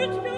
Hurt me.